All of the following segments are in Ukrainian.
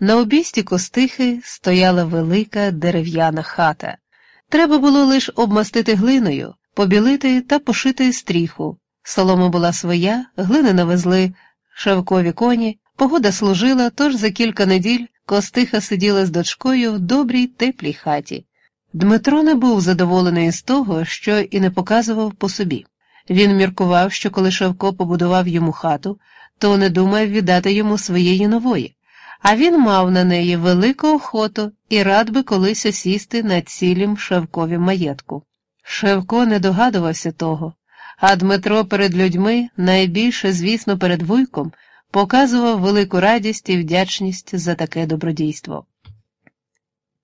На обісті костихи стояла велика дерев'яна хата. Треба було лише обмастити глиною, побілити та пошити стріху. Солома була своя, глини навезли шевкові коні, погода служила, тож за кілька неділь костиха сиділа з дочкою в добрій теплій хаті. Дмитро не був задоволений з того, що і не показував по собі. Він міркував, що коли Шевко побудував йому хату, то не думав віддати йому своєї нової, а він мав на неї велику охоту і рад би колись осісти на цілім Шевковім маєтку. Шевко не догадувався того, а Дмитро перед людьми, найбільше, звісно, перед вуйком, показував велику радість і вдячність за таке добродійство.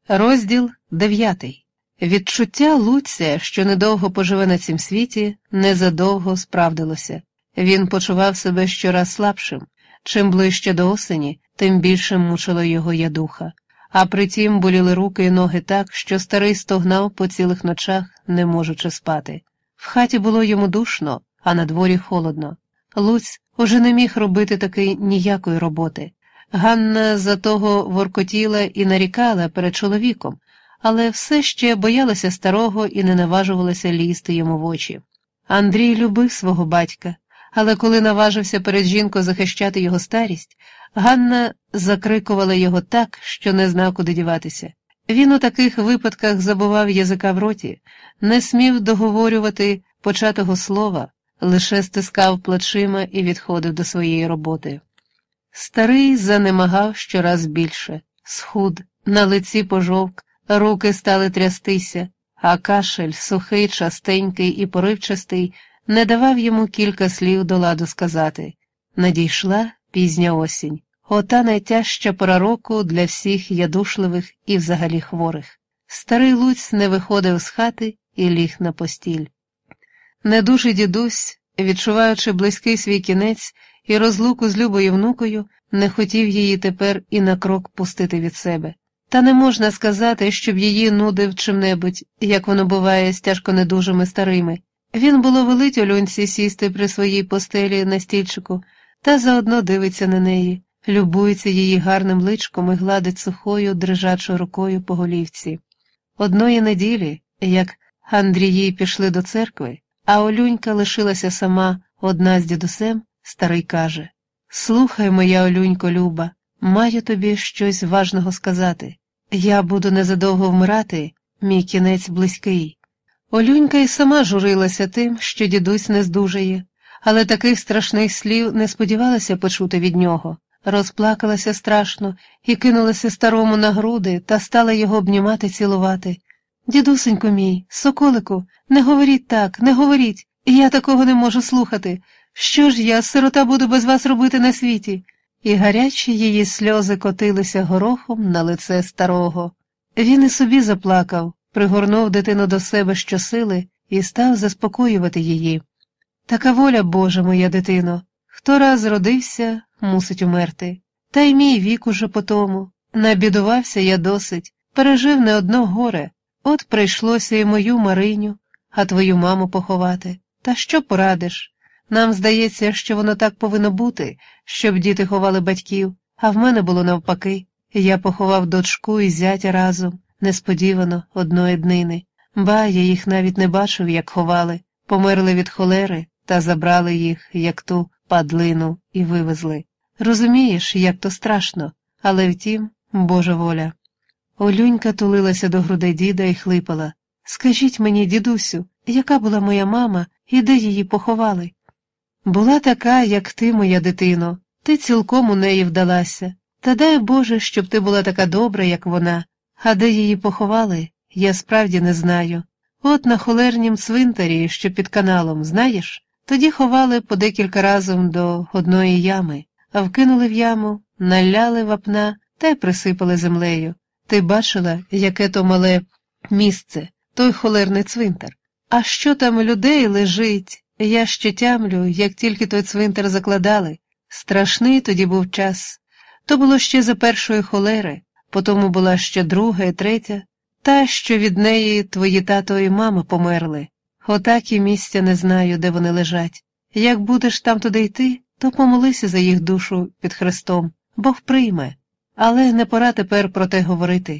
Розділ дев'ятий. Відчуття Луця, що недовго поживе на цім світі, незадовго справдилося. Він почував себе щораз слабшим. Чим ближче до осені, тим більше мучила його ядуха, а притім боліли руки і ноги так, що старий стогнав по цілих ночах, не можучи спати. В хаті було йому душно, а на дворі холодно. Луць уже не міг робити таки ніякої роботи. Ганна за того воркотіла і нарікала перед чоловіком, але все ще боялася старого і не наважувалася лізти йому в очі. Андрій любив свого батька, але коли наважився перед жінкою захищати його старість, Ганна закрикувала його так, що не знав, куди діватися. Він у таких випадках забував язика в роті, не смів договорювати початого слова, лише стискав плечима і відходив до своєї роботи. Старий занемагав щораз більше, схуд, на лиці пожовк, руки стали трястися, а кашель, сухий, частенький і поривчастий, не давав йому кілька слів до ладу сказати. Надійшла пізня осінь, ота найтяжча пора року для всіх ядушливих і взагалі хворих. Старий Луць не виходив з хати і ліг на постіль. Недужий дідусь, відчуваючи близький свій кінець і розлуку з любою внукою, не хотів її тепер і на крок пустити від себе. Та не можна сказати, щоб її нудив чим-небудь, як воно буває з тяжко недужими старими. Він було велить Олюнці сісти при своїй постелі на стільчику та заодно дивиться на неї, любується її гарним личком і гладить сухою, дрижачою рукою по голівці. Одної неділі, як Андрії пішли до церкви, а Олюнька лишилася сама одна з дідусем, старий каже Слухай, моя Олюнько Люба, маю тобі щось важного сказати. Я буду незадовго вмирати, мій кінець близький. Олюнька й сама журилася тим, що дідусь не здужає, але таких страшних слів не сподівалася почути від нього, розплакалася страшно і кинулася старому на груди та стала його обнімати цілувати. Дідусенько мій, соколику, не говоріть так, не говоріть, я такого не можу слухати. Що ж я, сирота, буду без вас робити на світі? І гарячі її сльози котилися горохом на лице старого. Він і собі заплакав, пригорнув дитину до себе щосили і став заспокоювати її. Така воля Божа, моя дитино, хто раз родився, мусить умерти. Та й мій вік уже по тому. Набідувався я досить, пережив не одно горе, от прийшлося і мою Мариню, а твою маму поховати. Та що порадиш? Нам здається, що воно так повинно бути, щоб діти ховали батьків, а в мене було навпаки. Я поховав дочку і зятя разом, несподівано, одної днини. Ба, я їх навіть не бачив, як ховали, померли від холери та забрали їх, як ту падлину, і вивезли. Розумієш, як то страшно, але втім, Божа воля. Олюнька тулилася до грудей діда і хлипала. Скажіть мені, дідусю, яка була моя мама і де її поховали? Була така, як ти, моя дитино, ти цілком у неї вдалася. Та дай Боже, щоб ти була така добра, як вона, а де її поховали, я справді не знаю. От на холернім цвинтарі, що під каналом, знаєш, тоді ховали по декілька разом до одної ями, а вкинули в яму, наляли вапна та й присипали землею. Ти бачила, яке то мале місце, той холерний цвинтар. А що там людей лежить? Я ще тямлю, як тільки той цвинтар закладали. Страшний тоді був час. То було ще за першої холери, потому була ще друга і третя, та, що від неї твої тато і мама померли. Отак і місця не знаю, де вони лежать. Як будеш там туди йти, то помолися за їх душу під хрестом, Бог прийме. Але не пора тепер про те говорити.